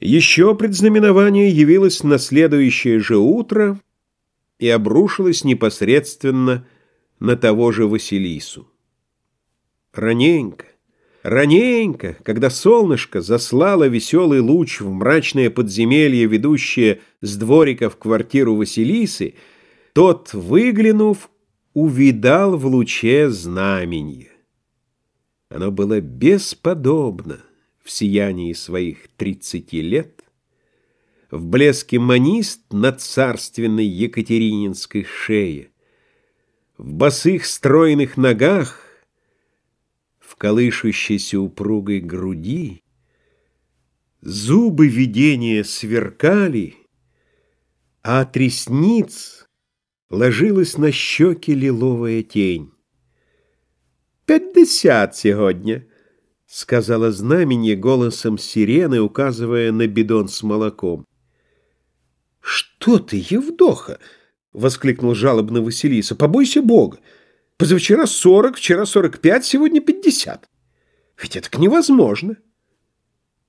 Еще предзнаменование явилось на следующее же утро и обрушилось непосредственно на того же Василису. Раненько, раненько, когда солнышко заслало веселый луч в мрачное подземелье, ведущее с дворика в квартиру Василисы, тот, выглянув, увидал в луче знаменье. Оно было бесподобно в сиянии своих тридцати лет, в блеске манист на царственной Екатерининской шее, в босых стройных ногах, в колышущейся упругой груди, зубы видения сверкали, а от ресниц ложилась на щеки лиловая тень. «Пятьдесят сегодня!» — сказала знамение голосом сирены, указывая на бидон с молоком. «Что ты, Евдоха?» — воскликнул жалобно Василиса. «Побойся Бога! Позавчера сорок, вчера сорок пять, сегодня пятьдесят. Ведь это невозможно!»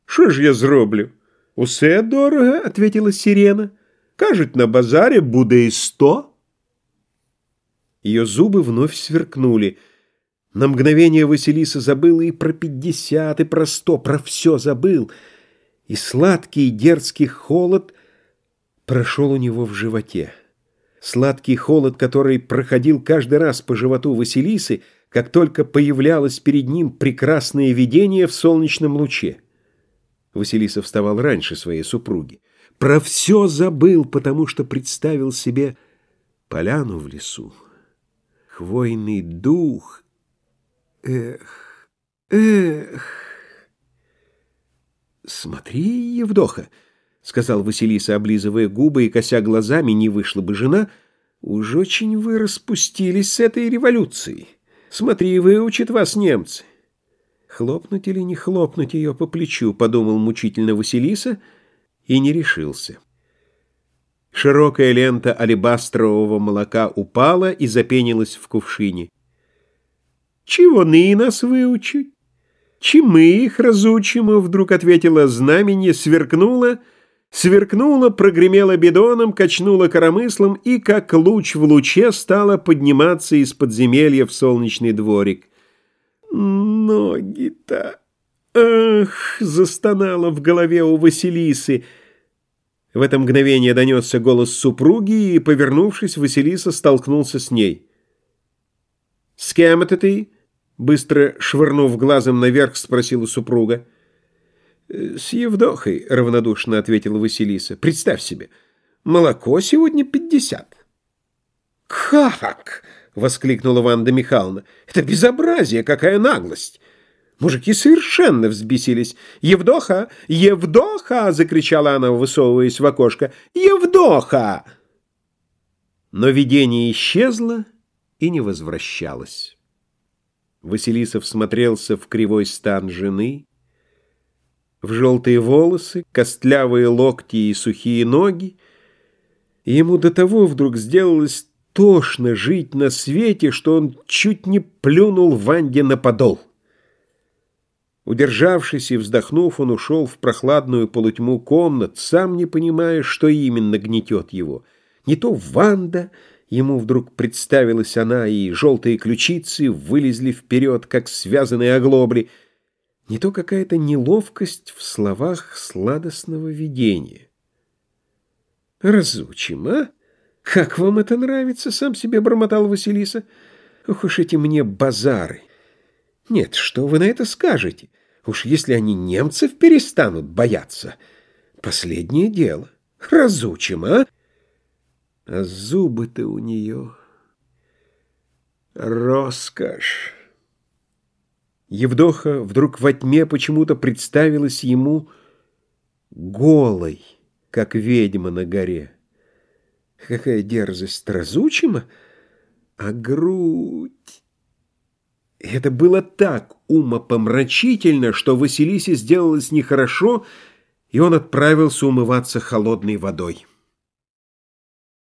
«Що ж я зроблю?» «Усе дорого», — ответила сирена. «Кажуть, на базаре буде и сто». Ее зубы вновь сверкнули — на мгновение Василиса забыла и про пятьдесят, и про сто, про все забыл. И сладкий и дерзкий холод прошел у него в животе. Сладкий холод, который проходил каждый раз по животу Василисы, как только появлялось перед ним прекрасное видение в солнечном луче. Василиса вставал раньше своей супруги. Про все забыл, потому что представил себе поляну в лесу, хвойный дух — Эх, эх. Смотри, Евдоха, сказал Василиса, облизывая губы и кося глазами, не вышла бы жена, уж очень вы распустились с этой революцией. Смотри, выучат вас немцы. Хлопнуть или не хлопнуть ее по плечу, подумал мучительно Василиса и не решился. Широкая лента алебастрового молока упала и запенилась в кувшине. Чи вони нас виучать? Чи мы их разучим? Вдруг ответила знамение, сверкнула, сверкнула, прогремела бидоном, качнула коромыслом и, как луч в луче, стала подниматься из подземелья в солнечный дворик. «Ноги-то! Ах!» — застонала в голове у Василисы. В это мгновение донесся голос супруги, и, повернувшись, Василиса столкнулся с ней. «С кем это ты?» Быстро швырнув глазом наверх, спросила супруга. «Э, «С Евдохой», — равнодушно ответила Василиса. «Представь себе, молоко сегодня пятьдесят». «Как?» — воскликнула Ванда Михайловна. «Это безобразие, какая наглость!» Мужики совершенно взбесились. «Евдоха! Евдоха!» — закричала она, высовываясь в окошко. «Евдоха!» Но видение исчезло и не возвращалось. Василисов смотрелся в кривой стан жены, в желтые волосы, костлявые локти и сухие ноги, ему до того вдруг сделалось тошно жить на свете, что он чуть не плюнул Ванде на подол. Удержавшись и вздохнув, он ушел в прохладную полутьму комнат, сам не понимая, что именно гнетет его. Не то Ванда, Ему вдруг представилась она, и желтые ключицы вылезли вперед, как связанные оглобли. Не то какая-то неловкость в словах сладостного видения. «Разучим, а? Как вам это нравится?» — сам себе бормотал Василиса. «Ох уж эти мне базары! Нет, что вы на это скажете? Уж если они немцев перестанут бояться, последнее дело. Разучим, а?» А зубы-то у нее роскошь. Евдоха вдруг во тьме почему-то представилась ему голой, как ведьма на горе. Какая дерзость разучима, а грудь... Это было так умопомрачительно, что Василисе сделалось нехорошо, и он отправился умываться холодной водой.